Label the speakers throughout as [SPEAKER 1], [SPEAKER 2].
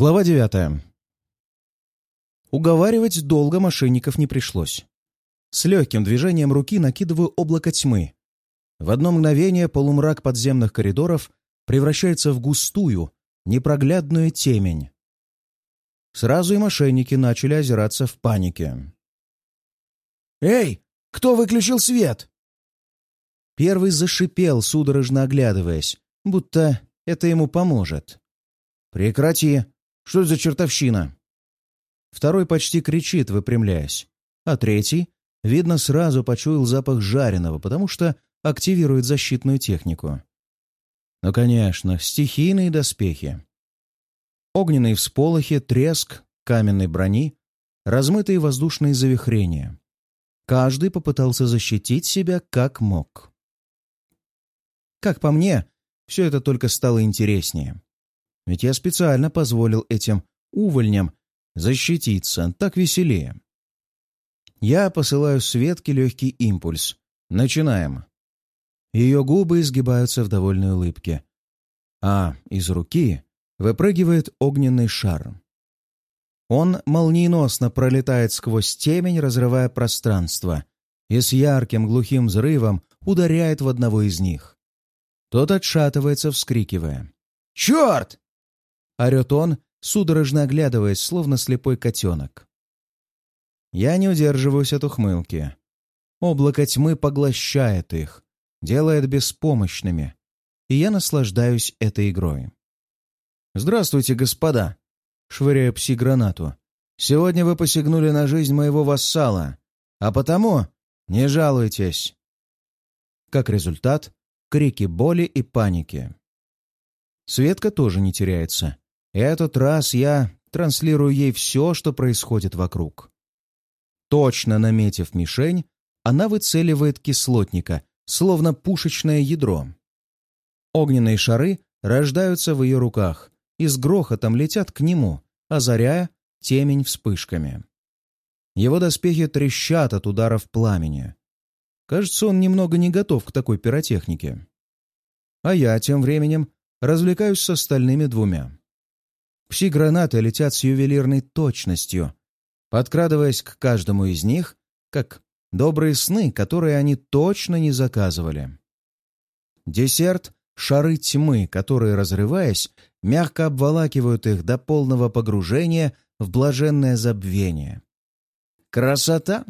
[SPEAKER 1] Глава девятая. Уговаривать долго мошенников не пришлось. С легким движением руки накидываю облако тьмы. В одно мгновение полумрак подземных коридоров превращается в густую, непроглядную темень. Сразу и мошенники начали озираться в панике.
[SPEAKER 2] «Эй, кто выключил свет?»
[SPEAKER 1] Первый зашипел, судорожно оглядываясь, будто это ему поможет. «Прекрати! Что за чертовщина?» Второй почти кричит, выпрямляясь. А третий, видно, сразу почуял запах жареного, потому что активирует защитную технику. Ну, конечно, стихийные доспехи. Огненные всполохи, треск каменной брони, размытые воздушные завихрения. Каждый попытался защитить себя как мог. Как по мне, все это только стало интереснее. Ведь я специально позволил этим увольням защититься, так веселее. Я посылаю Светке легкий импульс. Начинаем. Ее губы изгибаются в довольной улыбке. А из руки выпрыгивает огненный шар. Он молниеносно пролетает сквозь темень, разрывая пространство, и с ярким глухим взрывом ударяет в одного из них. Тот отшатывается, вскрикивая.
[SPEAKER 2] «Черт!»
[SPEAKER 1] — орет он, судорожно оглядываясь, словно слепой котенок. Я не удерживаюсь от ухмылки. Облако тьмы поглощает их, делает беспомощными, и я наслаждаюсь этой игрой. «Здравствуйте, господа!» — швыряю пси-гранату. «Сегодня вы посягнули на жизнь моего вассала, а потому не жалуйтесь!» Как результат, крики боли и паники. Светка тоже не теряется. Этот раз я транслирую ей все, что происходит вокруг. Точно наметив мишень, она выцеливает кислотника, словно пушечное ядро. Огненные шары рождаются в ее руках и с грохотом летят к нему, озаряя темень вспышками. Его доспехи трещат от ударов пламени. Кажется, он немного не готов к такой пиротехнике. А я тем временем развлекаюсь с остальными двумя. Пси-гранаты летят с ювелирной точностью, подкрадываясь к каждому из них, как добрые сны, которые они точно не заказывали. Десерт — шары тьмы, которые, разрываясь, мягко обволакивают их до полного погружения в блаженное забвение. Красота!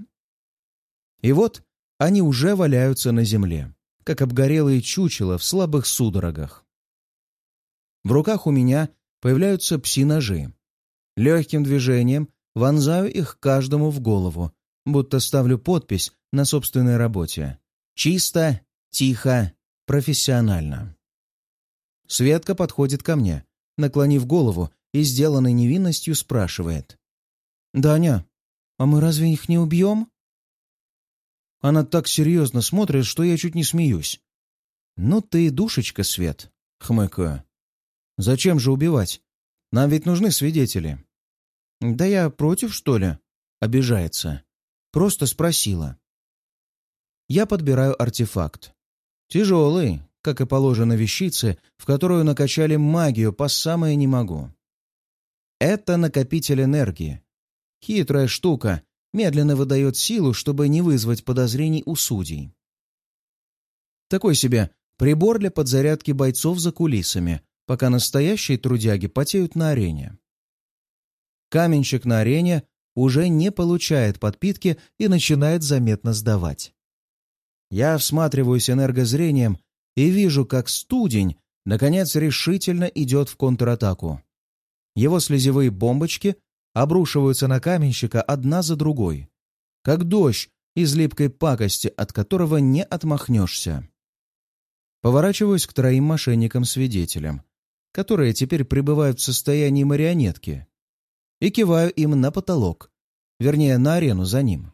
[SPEAKER 1] И вот они уже валяются на земле, как обгорелые чучела в слабых судорогах. В руках у меня появляются пси-ножи. Легким движением вонзаю их каждому в голову, будто ставлю подпись на собственной работе. Чисто, тихо, профессионально. Светка подходит ко мне, наклонив голову и сделанной невинностью спрашивает. «Даня, а мы разве их не убьем?» Она так серьезно смотрит, что я чуть не смеюсь. «Ну ты душечка, Свет», — хмыкаю. «Зачем же убивать? Нам ведь нужны свидетели». «Да я против, что ли?» — обижается. Просто спросила. Я подбираю артефакт. Тяжелый, как и положено вещице, в которую накачали магию по самое не могу. Это накопитель энергии. Хитрая штука, медленно выдает силу, чтобы не вызвать подозрений у судей. Такой себе прибор для подзарядки бойцов за кулисами, пока настоящие трудяги потеют на арене. Каменщик на арене уже не получает подпитки и начинает заметно сдавать. Я всматриваюсь энергозрением и вижу, как студень, наконец, решительно идет в контратаку. Его слезевые бомбочки обрушиваются на каменщика одна за другой, как дождь из липкой пакости, от которого не отмахнешься. Поворачиваюсь к троим мошенникам-свидетелям, которые теперь пребывают в состоянии марионетки, и киваю им на потолок, вернее, на арену за ним.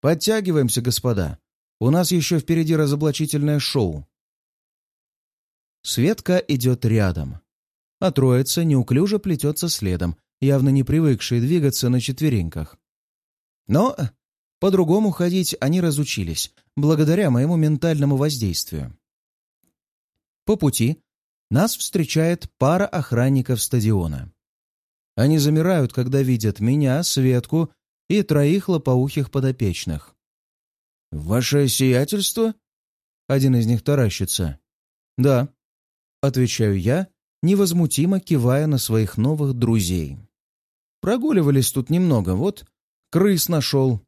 [SPEAKER 1] «Подтягиваемся, господа. У нас еще впереди разоблачительное шоу». Светка идет рядом, а троица неуклюже плетется следом, явно не привыкшие двигаться на четвереньках. Но по-другому ходить они разучились, благодаря моему ментальному воздействию. По пути нас встречает пара охранников стадиона. Они замирают, когда видят меня, Светку и троих лопоухих подопечных. «Ваше сиятельство?» Один из них таращится. «Да», — отвечаю я, невозмутимо кивая на своих новых друзей. «Прогуливались тут немного, вот крыс нашел».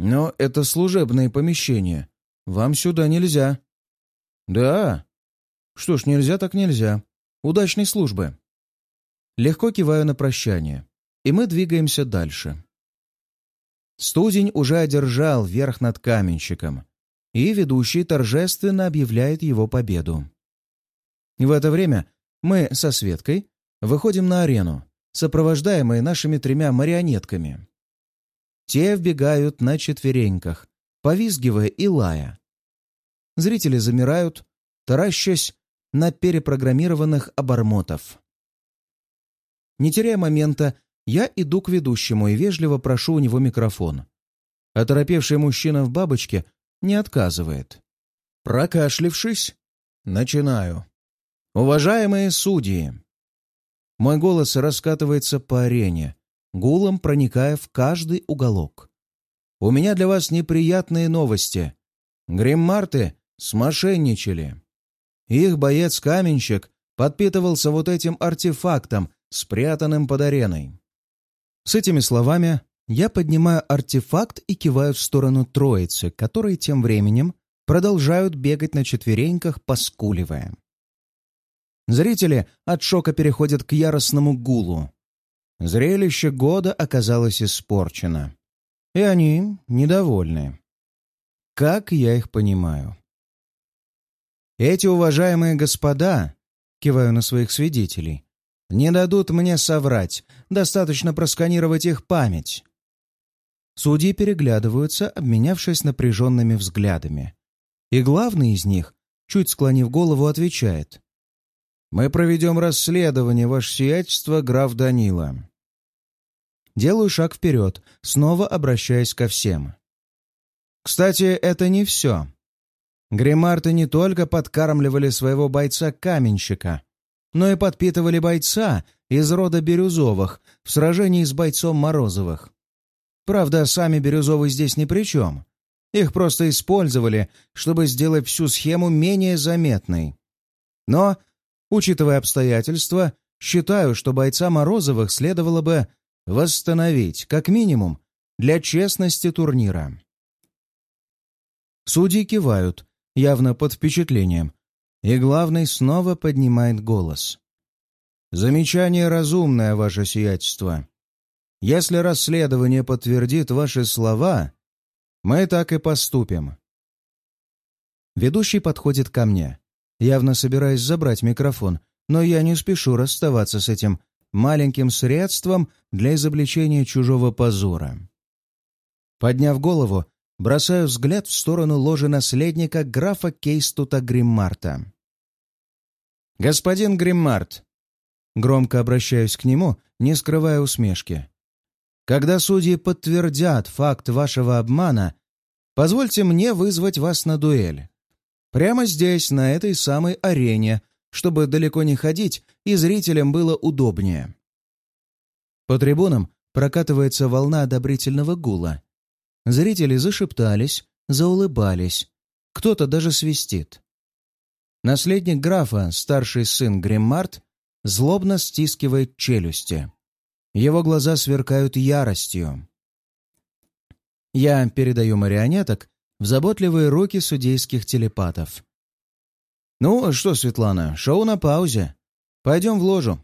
[SPEAKER 1] «Но это служебные помещения. Вам сюда нельзя». «Да?» «Что ж, нельзя так нельзя. Удачной службы». Легко киваю на прощание, и мы двигаемся дальше. Студень уже одержал верх над каменщиком, и ведущий торжественно объявляет его победу. В это время мы со Светкой выходим на арену, сопровождаемые нашими тремя марионетками. Те вбегают на четвереньках, повизгивая и лая. Зрители замирают, таращась на перепрограммированных обормотов. Не теряя момента, я иду к ведущему и вежливо прошу у него микрофон. Оторопевший мужчина в бабочке не отказывает. Прокашлившись, начинаю. «Уважаемые судьи!» Мой голос раскатывается по арене, гулом проникая в каждый уголок. «У меня для вас неприятные новости. Гриммарты смошенничали. Их боец-каменщик подпитывался вот этим артефактом, спрятанным под ареной. С этими словами я поднимаю артефакт и киваю в сторону троицы, которые тем временем продолжают бегать на четвереньках, поскуливая. Зрители от шока переходят к яростному гулу. Зрелище года оказалось испорчено. И они недовольны. Как я их понимаю? Эти уважаемые господа, киваю на своих свидетелей, не дадут мне соврать, достаточно просканировать их память. Судьи переглядываются, обменявшись напряженными взглядами. И главный из них, чуть склонив голову, отвечает. «Мы проведем расследование, ваше сиятельство, граф Данила». Делаю шаг вперед, снова обращаясь ко всем. Кстати, это не все. Гримарты не только подкармливали своего бойца-каменщика, но и подпитывали бойца из рода Бирюзовых в сражении с бойцом Морозовых. Правда, сами Бирюзовы здесь ни при чем. Их просто использовали, чтобы сделать всю схему менее заметной. Но, учитывая обстоятельства, считаю, что бойца Морозовых следовало бы восстановить, как минимум, для честности турнира. Судьи кивают, явно под впечатлением, и главный снова поднимает голос. «Замечание разумное, ваше сиятельство. Если расследование подтвердит ваши слова, мы так и поступим». Ведущий подходит ко мне, явно собираясь забрать микрофон, но я не спешу расставаться с этим маленьким средством для изобличения чужого позора. Подняв голову, бросаю взгляд в сторону ложи наследника графа Кейстута Гриммарта. «Господин Гриммарт!» Громко обращаюсь к нему, не скрывая усмешки. «Когда судьи подтвердят факт вашего обмана, позвольте мне вызвать вас на дуэль. Прямо здесь, на этой самой арене, чтобы далеко не ходить и зрителям было удобнее». По трибунам прокатывается волна одобрительного гула. Зрители зашептались, заулыбались. Кто-то даже свистит. Наследник графа, старший сын Гриммарт, злобно стискивает челюсти. Его глаза сверкают яростью. Я передаю марионеток в заботливые руки судейских телепатов. «Ну что, Светлана, шоу на паузе. Пойдем в ложу».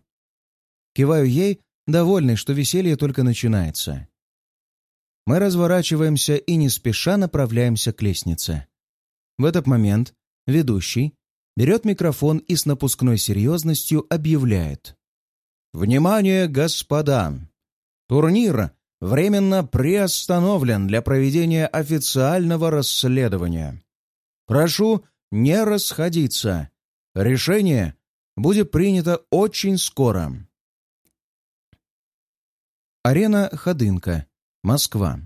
[SPEAKER 1] Киваю ей, довольный, что веселье только начинается. Мы разворачиваемся и не спеша направляемся к лестнице. В этот момент ведущий, берет микрофон и с напускной серьезностью объявляет. «Внимание, господа! Турнир временно приостановлен для проведения официального расследования. Прошу не расходиться. Решение будет принято очень скоро». Арена Ходынка, Москва.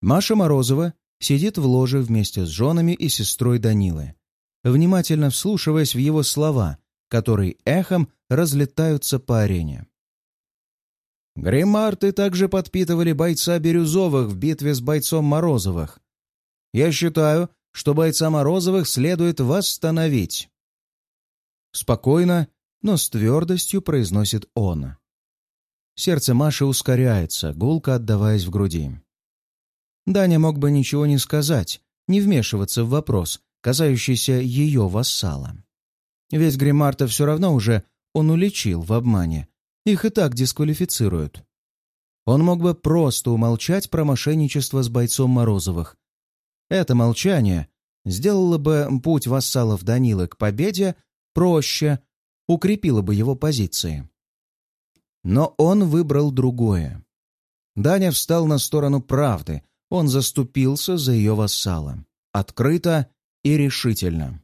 [SPEAKER 1] Маша Морозова сидит в ложе вместе с женами и сестрой Данилы внимательно вслушиваясь в его слова, которые эхом разлетаются по арене. Гримарты также подпитывали бойца Бирюзовых в битве с бойцом Морозовых. Я считаю, что бойца Морозовых следует восстановить. Спокойно, но с твердостью произносит он. Сердце Маши ускоряется, гулко отдаваясь в груди. Даня мог бы ничего не сказать, не вмешиваться в вопрос, касающийся ее вассала. Ведь Гримарта все равно уже он уличил в обмане. Их и так дисквалифицируют. Он мог бы просто умолчать про мошенничество с бойцом Морозовых. Это молчание сделало бы путь вассалов Данилы к победе проще, укрепило бы его позиции. Но он выбрал другое. Даня встал на сторону правды, он заступился за ее вассала. Открыто и решительно.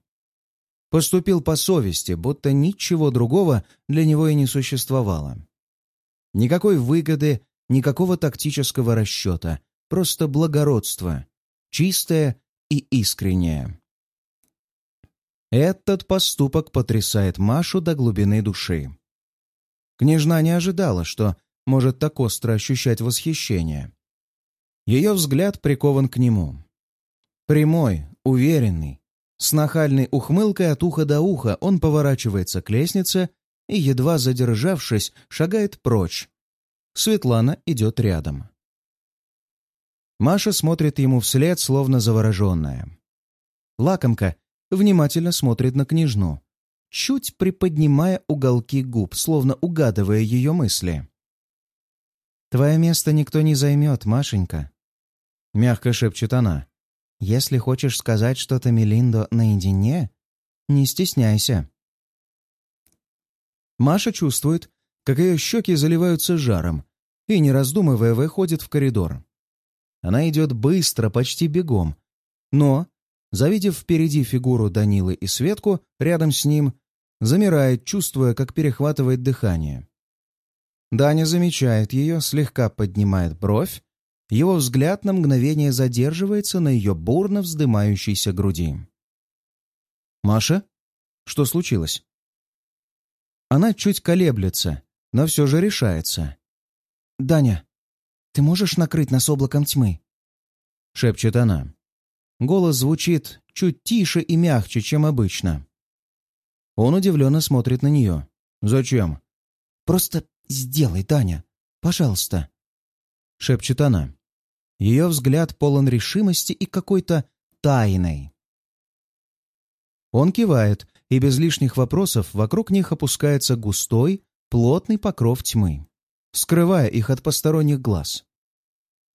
[SPEAKER 1] Поступил по совести, будто ничего другого для него и не существовало. Никакой выгоды, никакого тактического расчета, просто благородство, чистое и искреннее. Этот поступок потрясает Машу до глубины души. Княжна не ожидала, что может так остро ощущать восхищение. Ее взгляд прикован к нему. Прямой, уверенный, с нахальной ухмылкой от уха до уха он поворачивается к лестнице и, едва задержавшись, шагает прочь. Светлана идет рядом. Маша смотрит ему вслед, словно завороженная. Лакомка внимательно смотрит на княжну, чуть приподнимая уголки губ, словно угадывая ее мысли. «Твое место никто не займет, Машенька», — мягко шепчет она. «Если хочешь сказать что-то Мелиндо наедине, не стесняйся». Маша чувствует, как ее щеки заливаются жаром, и, не раздумывая, выходит в коридор. Она идет быстро, почти бегом, но, завидев впереди фигуру Данилы и Светку, рядом с ним, замирает, чувствуя, как перехватывает дыхание. Даня замечает ее, слегка поднимает бровь, его взгляд на мгновение задерживается на ее бурно вздымающейся груди. «Маша? Что случилось?» Она чуть колеблется, но все же решается. «Даня, ты можешь накрыть нас облаком тьмы?» — шепчет она. Голос звучит чуть тише и мягче, чем обычно. Он удивленно смотрит на нее. «Зачем?» «Просто сделай, Таня. Пожалуйста», — шепчет она. Ее взгляд полон решимости и какой-то тайной. Он кивает, и без лишних вопросов вокруг них опускается густой, плотный покров тьмы, скрывая их от посторонних глаз.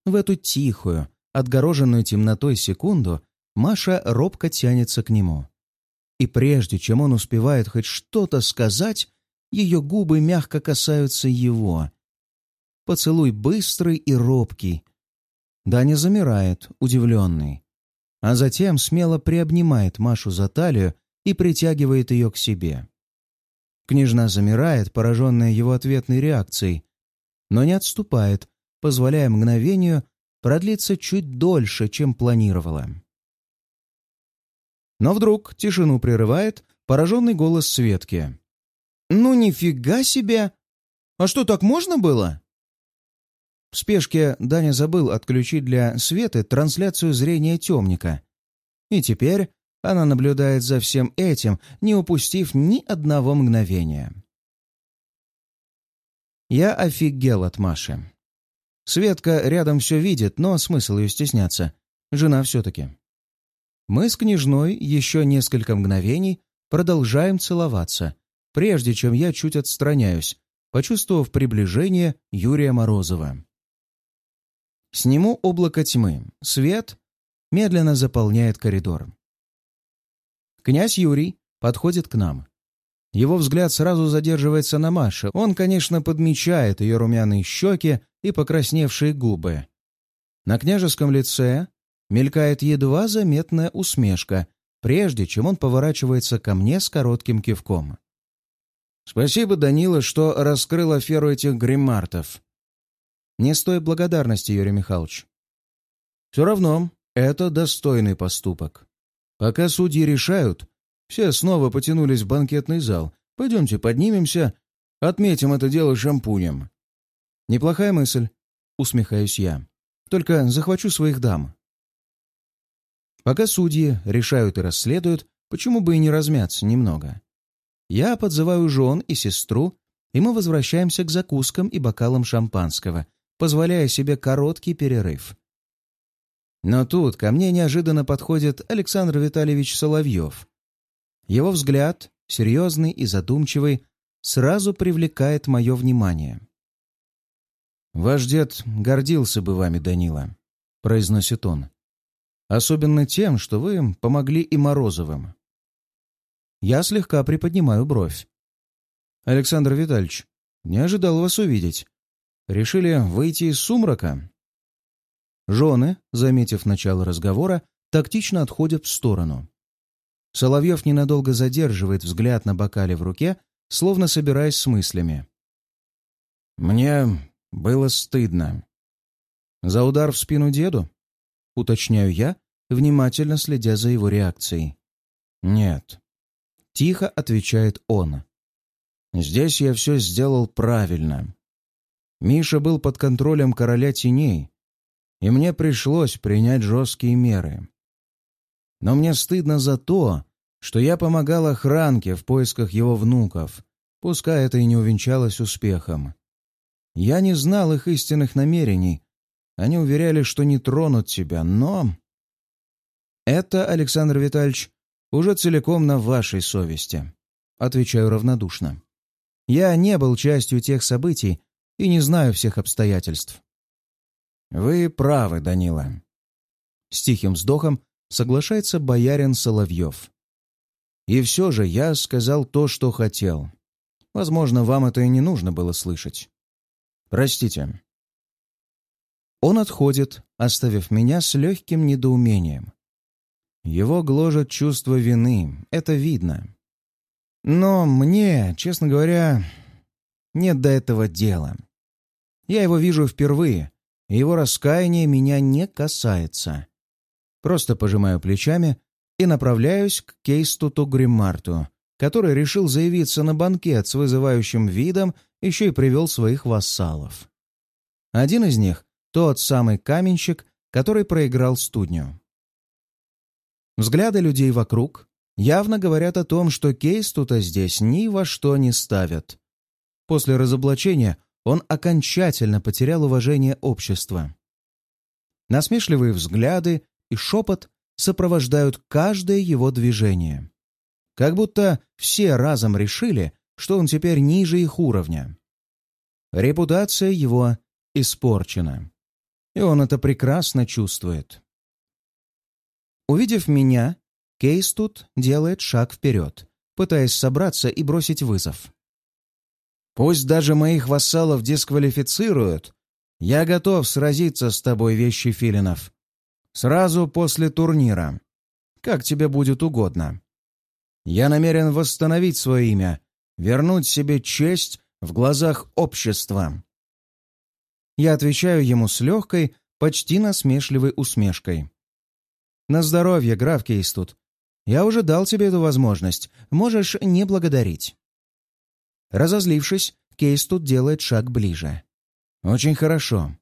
[SPEAKER 1] В эту тихую, отгороженную темнотой секунду Маша робко тянется к нему и прежде чем он успевает хоть что-то сказать, ее губы мягко касаются его. Поцелуй быстрый и робкий. Даня замирает, удивленный, а затем смело приобнимает Машу за талию и притягивает ее к себе. Княжна замирает, пораженная его ответной реакцией, но не отступает, позволяя мгновению продлиться чуть дольше, чем планировала. Но вдруг тишину прерывает пораженный голос Светки. «Ну нифига себе! А что, так можно было?» В спешке Даня забыл отключить для Светы трансляцию зрения темника. И теперь она наблюдает за всем этим, не упустив ни одного мгновения. Я офигел от Маши. Светка рядом все видит, но смысл ее стесняться. Жена все-таки. Мы с княжной еще несколько мгновений продолжаем целоваться, прежде чем я чуть отстраняюсь, почувствовав приближение Юрия Морозова. Сниму облако тьмы. Свет медленно заполняет коридор. Князь Юрий подходит к нам. Его взгляд сразу задерживается на Маше. Он, конечно, подмечает ее румяные щеки и покрасневшие губы. На княжеском лице мелькает едва заметная усмешка, прежде чем он поворачивается ко мне с коротким кивком. «Спасибо, Данила, что раскрыл аферу этих гриммартов». «Не стоит благодарности, Юрий Михайлович». «Все равно, это достойный поступок. Пока судьи решают, все снова потянулись в банкетный зал, Пойдемте поднимемся, отметим это дело шампунем». «Неплохая мысль», — усмехаюсь я. «Только захвачу своих дам». Пока судьи решают и расследуют, почему бы и не размяться немного. Я подзываю жен и сестру, и мы возвращаемся к закускам и бокалам шампанского, позволяя себе короткий перерыв. Но тут ко мне неожиданно подходит Александр Витальевич Соловьев. Его взгляд, серьезный и задумчивый, сразу привлекает мое внимание. «Ваш дед гордился бы вами, Данила», — произносит он. «Особенно тем, что вы помогли и Морозовым». Я слегка приподнимаю бровь. «Александр Витальевич, не ожидал вас увидеть. Решили выйти из сумрака?» Жены, заметив начало разговора, тактично отходят в сторону. Соловьев ненадолго задерживает взгляд на бокале в руке, словно собираясь с мыслями. «Мне было стыдно. За удар в спину деду?» — уточняю я, внимательно следя за его реакцией. «Нет». Тихо отвечает он. «Здесь я все сделал правильно. Миша был под контролем короля теней, и мне пришлось принять жесткие меры. Но мне стыдно за то, что я помогал охранке в поисках его внуков, пускай это и не увенчалось успехом. Я не знал их истинных намерений. Они уверяли, что не тронут тебя, но... Это, Александр Витальевич, уже целиком на вашей совести. Отвечаю равнодушно. Я не был частью тех событий и не знаю всех обстоятельств. «Вы правы, Данила». С тихим вздохом соглашается боярин Соловьев. «И все же я сказал то, что хотел. Возможно, вам это и не нужно было слышать. Простите». Он отходит, оставив меня с легким недоумением. Его гложет чувство вины, это видно. Но мне, честно говоря, нет до этого дела. Я его вижу впервые, его раскаяние меня не касается. Просто пожимаю плечами и направляюсь к Кейстуту Гриммарту, который решил заявиться на банкет с вызывающим видом, еще и привел своих вассалов. Один из них — тот самый каменщик, который проиграл студню. Взгляды людей вокруг явно говорят о том, что Кейстута здесь ни во что не ставят. После разоблачения он окончательно потерял уважение общества. Насмешливые взгляды и шепот сопровождают каждое его движение. Как будто все разом решили, что он теперь ниже их уровня. Репутация его испорчена. И он это прекрасно чувствует. Увидев меня, Кейс тут делает шаг вперед, пытаясь собраться и бросить вызов. Пусть даже моих вассалов дисквалифицируют, я готов сразиться с тобой, вещи Филинов. Сразу после турнира. Как тебе будет угодно. Я намерен восстановить свое имя, вернуть себе честь в глазах общества. Я отвечаю ему с легкой, почти насмешливой усмешкой. «На здоровье, граф Кейстут. Я уже дал тебе эту возможность. Можешь не благодарить». Разозлившись, Кейс тут делает шаг ближе. «Очень хорошо.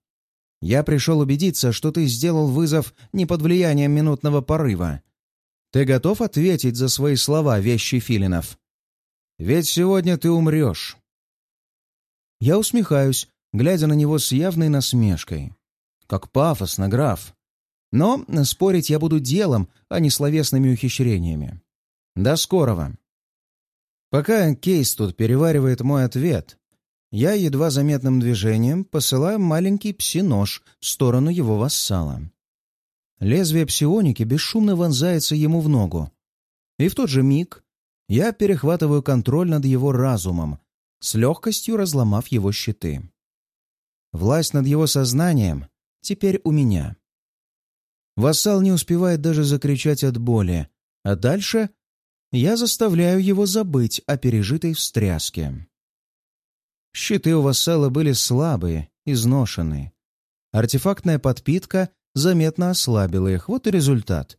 [SPEAKER 1] Я пришел убедиться, что ты сделал вызов не под влиянием минутного порыва. Ты готов ответить за свои слова, вещи Филинов? Ведь сегодня ты умрешь». Я усмехаюсь, глядя на него с явной насмешкой. Как пафосно, граф. Но спорить я буду делом, а не словесными ухищрениями. До скорого. Пока Кейс тут переваривает мой ответ, я едва заметным движением посылаю маленький пси-нож в сторону его вассала. Лезвие псионики бесшумно вонзается ему в ногу. И в тот же миг я перехватываю контроль над его разумом, с легкостью разломав его щиты. Власть над его сознанием теперь у меня. Вассал не успевает даже закричать от боли, а дальше я заставляю его забыть о пережитой встряске. Щиты у вассала были слабые, изношенные. Артефактная подпитка заметно ослабила их, вот и результат.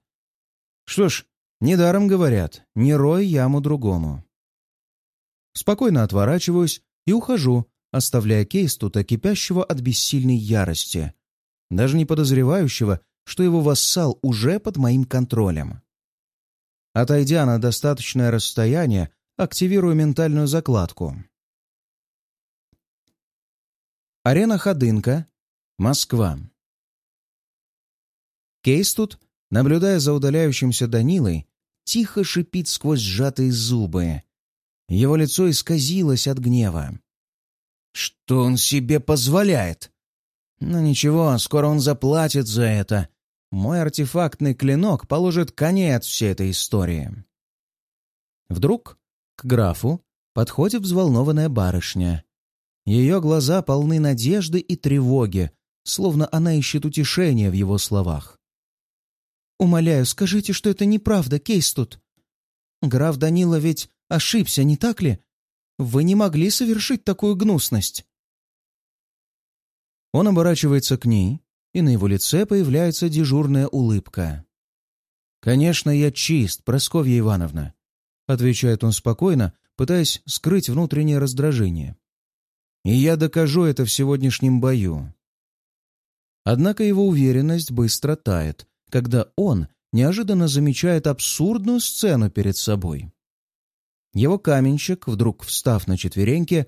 [SPEAKER 1] Что ж, недаром говорят, не рой яму другому. Спокойно отворачиваюсь и ухожу, оставляя кейс тут кипящего от бессильной ярости, даже не подозревающего, что его вассал уже под моим контролем. Отойдя на достаточное расстояние, активирую ментальную закладку. Арена Ходынка, Москва. Кейс тут, наблюдая за удаляющимся Данилой, тихо шипит сквозь сжатые зубы. Его лицо исказилось от гнева. Что он себе позволяет? Но ну ничего, скоро он заплатит за это. Мой артефактный клинок положит конец всей этой истории. Вдруг к графу подходит взволнованная барышня. Ее глаза полны надежды и тревоги, словно она ищет утешения в его словах. «Умоляю, скажите, что это неправда, Кейстут. Граф Данила ведь ошибся, не так ли? Вы не могли совершить такую гнусность». Он оборачивается к ней, и на его лице появляется дежурная улыбка. «Конечно, я чист, Просковья Ивановна», — отвечает он спокойно, пытаясь скрыть внутреннее раздражение. «И я докажу это в сегодняшнем бою». Однако его уверенность быстро тает, когда он неожиданно замечает абсурдную сцену перед собой. Его каменщик, вдруг встав на четвереньки,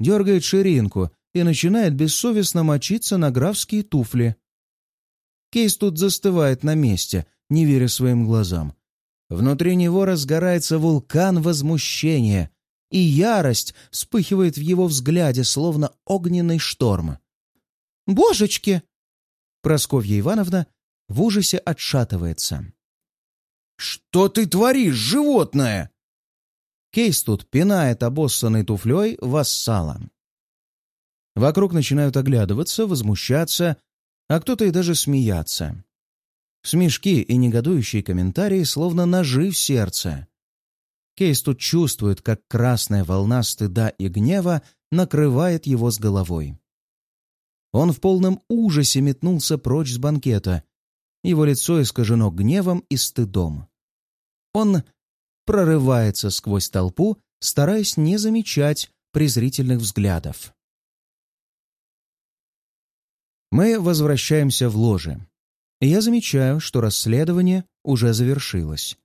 [SPEAKER 1] дергает ширинку и начинает бессовестно мочиться на графские туфли. Кейс тут застывает на месте, не веря своим глазам. Внутри него разгорается вулкан возмущения, и ярость вспыхивает в его взгляде, словно огненный шторм. «Божечки!» Просковья Ивановна в ужасе отшатывается. «Что ты творишь, животное?» Кейс тут пинает обоссанной туфлей вассала. Вокруг начинают оглядываться, возмущаться, а кто-то и даже смеяться. Смешки и негодующие комментарии словно ножи в сердце. Кейс тут чувствует, как красная волна стыда и гнева накрывает его с головой. Он в полном ужасе метнулся прочь с банкета. Его лицо искажено гневом и стыдом. Он прорывается сквозь толпу, стараясь не замечать презрительных взглядов. Мы возвращаемся в ложе. Я замечаю, что расследование уже завершилось.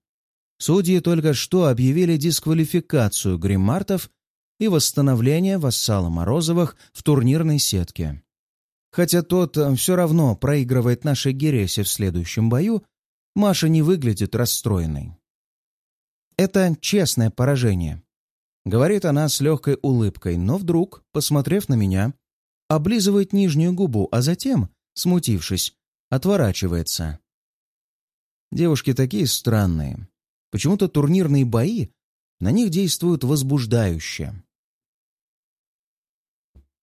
[SPEAKER 1] Судьи только что объявили дисквалификацию гриммартов и восстановление вассала Морозовых в турнирной сетке. Хотя тот э, все равно проигрывает нашей Гересе в следующем бою, Маша не выглядит расстроенной. «Это честное поражение», — говорит она с легкой улыбкой, но вдруг, посмотрев на меня, облизывает нижнюю губу, а затем, смутившись, отворачивается. Девушки такие странные. Почему-то турнирные бои на них действуют возбуждающе.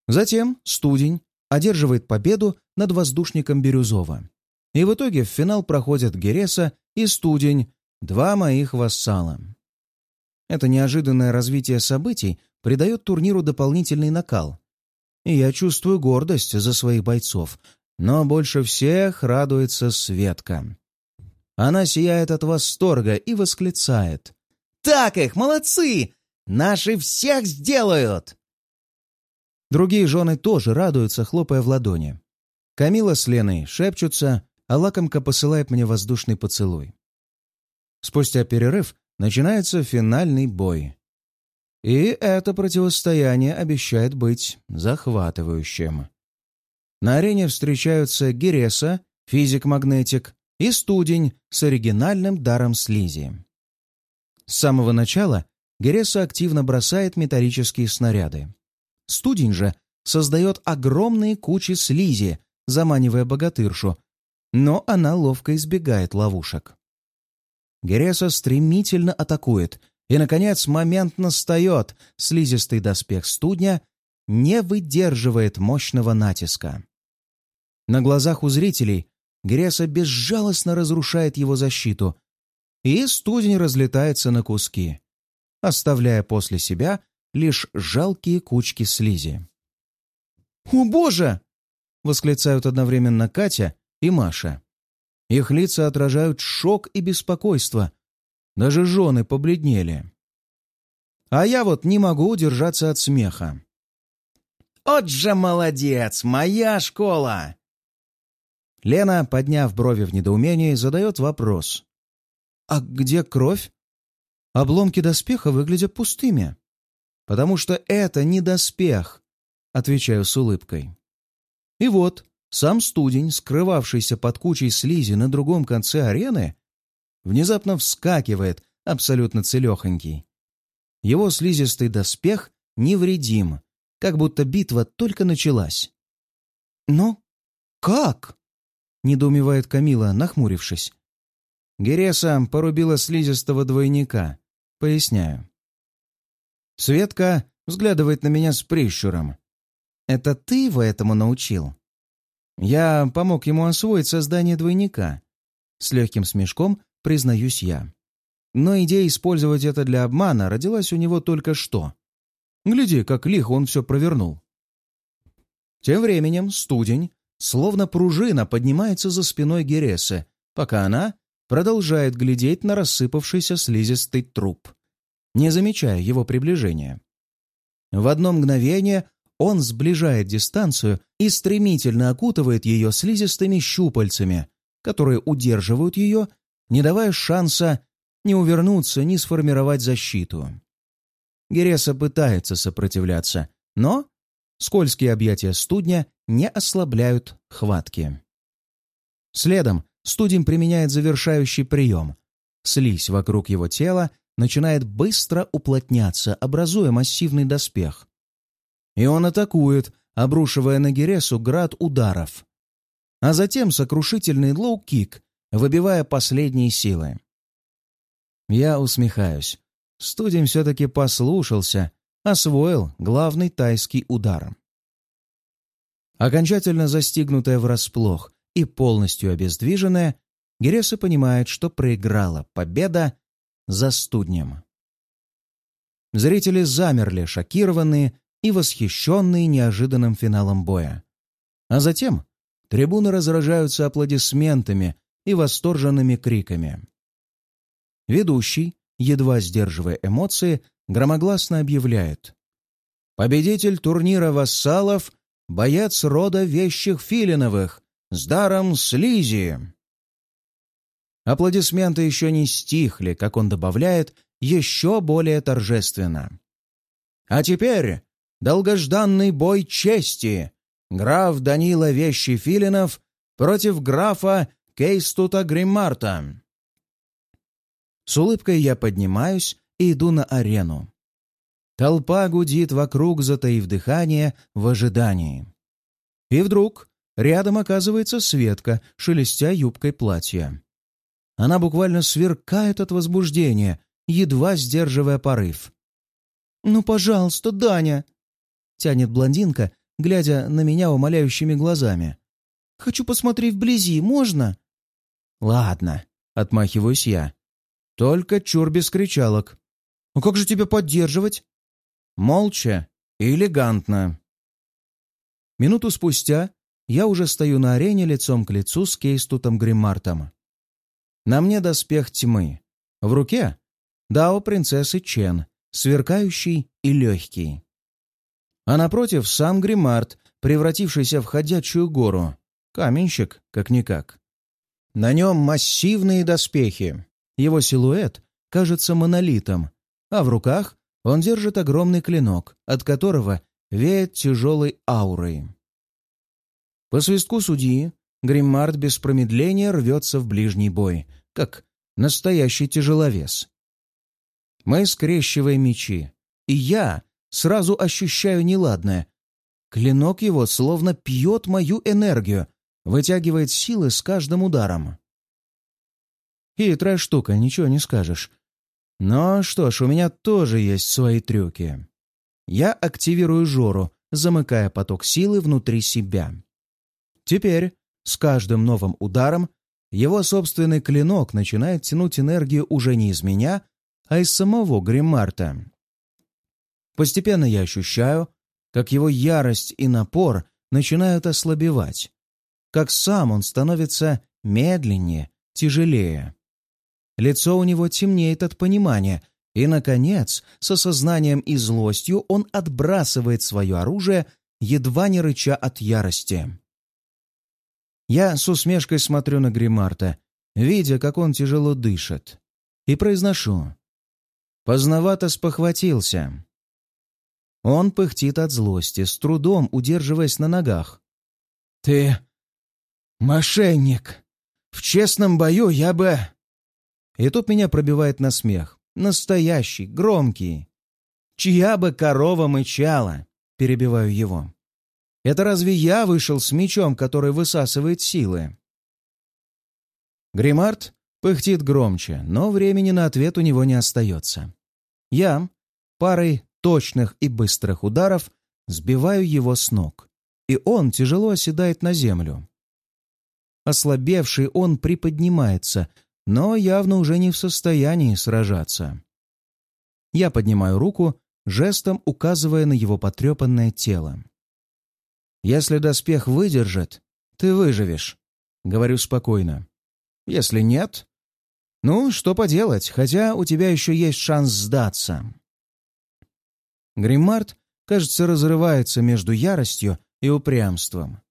[SPEAKER 1] Затем студень одерживает победу над воздушником Бирюзова. И в итоге в финал проходят Гереса и студень, Два моих вассала. Это неожиданное развитие событий придает турниру дополнительный накал. И я чувствую гордость за своих бойцов, но больше всех радуется Светка. Она сияет от восторга и восклицает. «Так их, молодцы! Наши всех сделают!» Другие жены тоже радуются, хлопая в ладони. Камила с Леной шепчутся, а лакомка посылает мне воздушный поцелуй. Спустя перерыв начинается финальный бой. И это противостояние обещает быть захватывающим. На арене встречаются Гереса, физик-магнетик, и студень с оригинальным даром слизи. С самого начала Гереса активно бросает металлические снаряды. Студень же создает огромные кучи слизи, заманивая богатыршу, но она ловко избегает ловушек. Гереса стремительно атакует, и, наконец, момент настает. Слизистый доспех студня не выдерживает мощного натиска. На глазах у зрителей Гереса безжалостно разрушает его защиту, и студень разлетается на куски, оставляя после себя лишь жалкие кучки слизи. «О, Боже!» — восклицают одновременно Катя и Маша. Их лица отражают шок и беспокойство. Даже жены побледнели. А я вот не могу удержаться от смеха. «От же молодец! Моя школа!» Лена, подняв брови в недоумении, задает вопрос. «А где кровь?» Обломки доспеха выглядят пустыми. «Потому что это не доспех», — отвечаю с улыбкой. И вот, сам студень, скрывавшийся под кучей слизи на другом конце арены, внезапно вскакивает, абсолютно целехонький. Его слизистый доспех невредим, как будто битва только началась. «Но как?» — недоумевает Камила, нахмурившись. Гереса порубила слизистого двойника. Поясняю. Светка взглядывает на меня с прищуром. «Это ты его этому научил?» Я помог ему освоить создание двойника. С легким смешком признаюсь я. Но идея использовать это для обмана родилась у него только что. Гляди, как лихо он все провернул. Тем временем студень, словно пружина, поднимается за спиной Гересы, пока она продолжает глядеть на рассыпавшийся слизистый труп, не замечая его приближения. В одно мгновение он сближает дистанцию и стремительно окутывает ее слизистыми щупальцами, которые удерживают ее, не давая шанса ни увернуться, ни сформировать защиту. Гереса пытается сопротивляться, но скользкие объятия студня не ослабляют хватки. Следом студень применяет завершающий прием. Слизь вокруг его тела начинает быстро уплотняться, образуя массивный доспех. И он атакует, обрушивая на Гересу град ударов. А затем сокрушительный лоу-кик, выбивая последние силы. Я усмехаюсь. Студень все-таки послушался, освоил главный тайский удар. Окончательно застигнутая врасплох и полностью обездвиженная, Гереса понимает, что проиграла победа за студнем. Зрители замерли, шокированные и восхищенные неожиданным финалом боя. А затем трибуны разражаются аплодисментами и восторженными криками. Ведущий, едва сдерживая эмоции, громогласно объявляет. «Победитель турнира вассалов — боец рода вещих Филиновых с даром слизи!» Аплодисменты еще не стихли, как он добавляет, еще более торжественно. «А теперь долгожданный бой чести. Граф Данила Вещи Филинов против графа Кейстута Гриммарта. С улыбкой я поднимаюсь и иду на арену. Толпа гудит вокруг, затаив дыхание в ожидании. И вдруг рядом оказывается Светка, шелестя юбкой платья. Она буквально сверкает от возбуждения, едва сдерживая порыв. «Ну, пожалуйста, Даня!» Тянет блондинка, глядя на меня умоляющими глазами. «Хочу посмотреть вблизи, можно?» «Ладно», — отмахиваюсь я. «Только чур без кричалок». «А как же тебя поддерживать?» «Молча и элегантно». Минуту спустя я уже стою на арене лицом к лицу с Кейстутом Гриммартом. На мне доспех тьмы. В руке — дао принцессы Чен, сверкающий и легкий а напротив сам Гримарт, превратившийся в ходячую гору. Каменщик, как-никак. На нем массивные доспехи. Его силуэт кажется монолитом, а в руках он держит огромный клинок, от которого веет тяжелой аурой. По свистку судьи Гриммарт без промедления рвется в ближний бой, как настоящий тяжеловес. Мы скрещиваем мечи, и я сразу ощущаю неладное. Клинок его словно пьет мою энергию, вытягивает силы с каждым ударом. Хитрая штука, ничего не скажешь. Но что ж, у меня тоже есть свои трюки. Я активирую Жору, замыкая поток силы внутри себя. Теперь, с каждым новым ударом, его собственный клинок начинает тянуть энергию уже не из меня, а из самого Гриммарта. Постепенно я ощущаю, как его ярость и напор начинают ослабевать, как сам он становится медленнее, тяжелее. Лицо у него темнеет от понимания, И, наконец, с осознанием и злостью он отбрасывает свое оружие, едва не рыча от ярости. Я с усмешкой смотрю на Гримарта, видя, как он тяжело дышит, и произношу. Поздновато спохватился. Он пыхтит от злости, с трудом удерживаясь на ногах.
[SPEAKER 2] «Ты мошенник! В честном бою я бы...»
[SPEAKER 1] И тут меня пробивает на смех. Настоящий, громкий. «Чья бы корова мычала?» — перебиваю его. Это разве я вышел с мечом, который высасывает силы? Гримард пыхтит громче, но времени на ответ у него не остается. Я парой точных и быстрых ударов сбиваю его с ног, и он тяжело оседает на землю. Ослабевший он приподнимается, но явно уже не в состоянии сражаться. Я поднимаю руку, жестом указывая на его потрепанное тело. Если доспех выдержит, ты выживешь. Говорю спокойно. Если нет, ну, что поделать, хотя у тебя еще есть шанс сдаться. Гриммарт, кажется, разрывается между яростью и упрямством.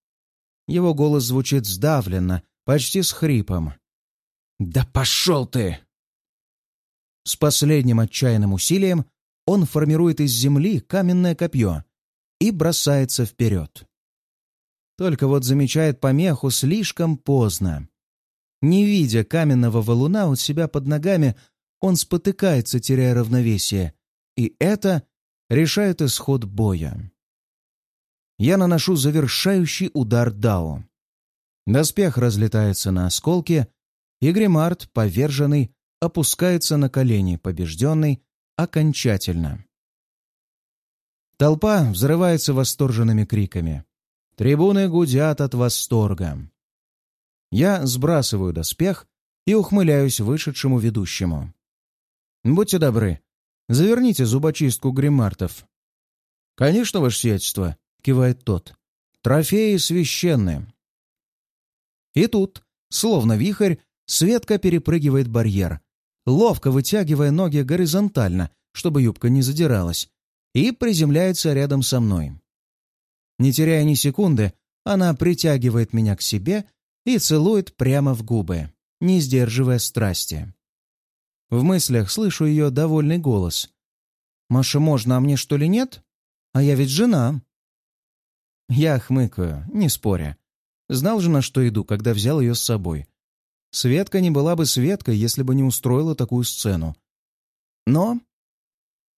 [SPEAKER 1] Его голос звучит сдавленно, почти с хрипом. «Да пошел ты!» С последним отчаянным усилием он формирует из земли каменное копье и бросается вперед. Только вот замечает помеху слишком поздно. Не видя каменного валуна у себя под ногами, он спотыкается, теряя равновесие. И это решает исход боя. Я наношу завершающий удар Дао. Доспех разлетается на осколки, и Гримард, поверженный, опускается на колени, побежденный, окончательно. Толпа взрывается восторженными криками. Трибуны гудят от восторга. Я сбрасываю доспех и ухмыляюсь вышедшему ведущему. «Будьте добры, заверните зубочистку гримартов». «Конечно, ваше сиятельство», — кивает тот. «Трофеи священные». И тут, словно вихрь, Светка перепрыгивает барьер, ловко вытягивая ноги горизонтально, чтобы юбка не задиралась, и приземляется рядом со мной. Не теряя ни секунды, она притягивает меня к себе и целует прямо в губы, не сдерживая страсти. В мыслях слышу ее довольный голос. «Маша, можно, а мне что ли нет? А я ведь жена». Я хмыкаю, не споря. Знал же, на что иду, когда взял ее с собой. Светка не была бы Светкой, если бы не устроила такую сцену. Но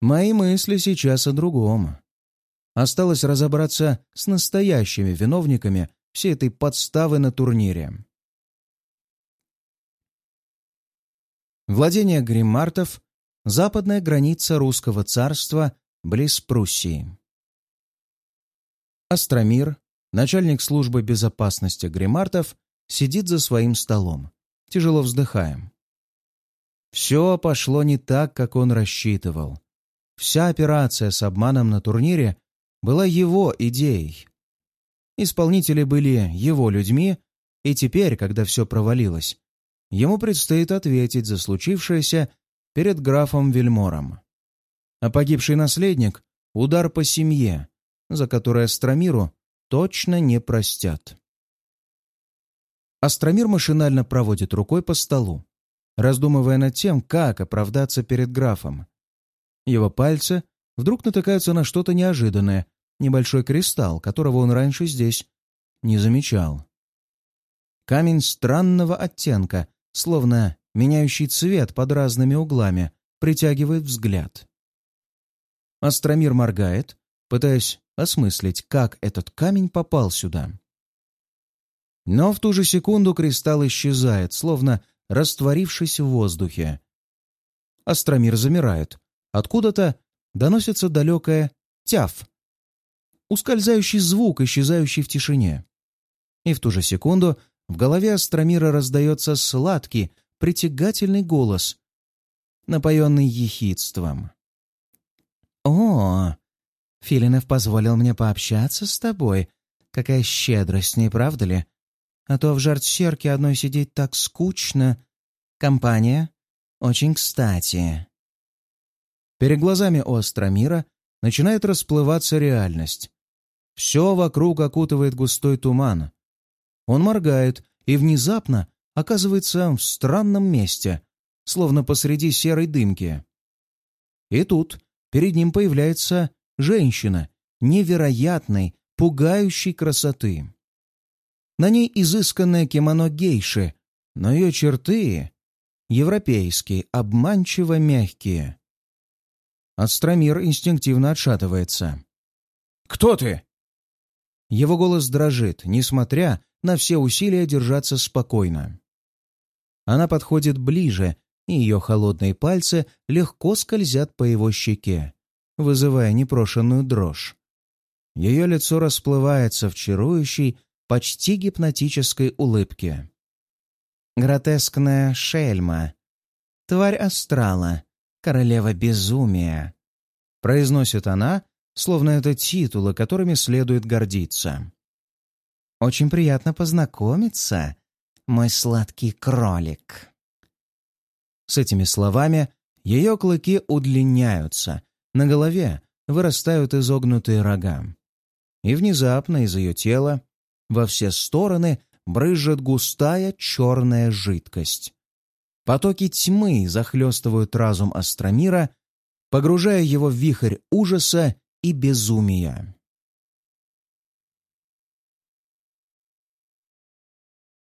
[SPEAKER 1] мои мысли сейчас о другом. Осталось разобраться с настоящими виновниками всей этой подставы на турнире. Владение Гриммартов — западная граница русского царства близ Пруссии. Астромир, начальник службы безопасности Гриммартов, сидит за своим столом, тяжело вздыхая. Все пошло не так, как он рассчитывал. Вся операция с обманом на турнире была его идеей. Исполнители были его людьми, и теперь, когда все провалилось, ему предстоит ответить за случившееся перед графом Вельмором. А погибший наследник — удар по семье, за который Астромиру точно не простят. Астромир машинально проводит рукой по столу, раздумывая над тем, как оправдаться перед графом. Его пальцы вдруг натыкаются на что-то неожиданное, небольшой кристалл, которого он раньше здесь не замечал. Камень странного оттенка, словно меняющий цвет под разными углами, притягивает взгляд. Астромир моргает, пытаясь осмыслить, как этот камень попал сюда. Но в ту же секунду кристалл исчезает, словно растворившись в воздухе. Астромир замирает. Откуда-то доносится далекое «тяф», ускользающий звук, исчезающий в тишине. И в ту же секунду в голове Астромира раздается сладкий, притягательный голос, напоенный ехидством. «О, Филинов позволил мне пообщаться с тобой. Какая щедрость, не правда ли? А то в жартсерке одной сидеть так скучно. Компания очень кстати». Перед глазами у Астромира начинает расплываться реальность. Все вокруг окутывает густой туман. Он моргает и внезапно оказывается в странном месте, словно посреди серой дымки. И тут перед ним появляется женщина невероятной, пугающей красоты. На ней изысканное кимоно гейши, но ее черты европейские, обманчиво мягкие. Астромир инстинктивно отшатывается. «Кто ты?» Его голос дрожит, несмотря на все усилия держаться спокойно. Она подходит ближе, и ее холодные пальцы легко скользят по его щеке, вызывая непрошенную дрожь. Ее лицо расплывается в чарующей, почти гипнотической улыбке. Гротескная шельма. Тварь астрала. Королева безумия. Произносит она, словно это титулы, которыми следует гордиться. «Очень приятно познакомиться, мой сладкий кролик». С этими словами ее клыки удлиняются, на голове вырастают изогнутые рога. И внезапно из ее тела во все стороны брызжет густая черная жидкость. Потоки тьмы захлестывают разум Астромира, погружая его в вихрь ужаса и безумия.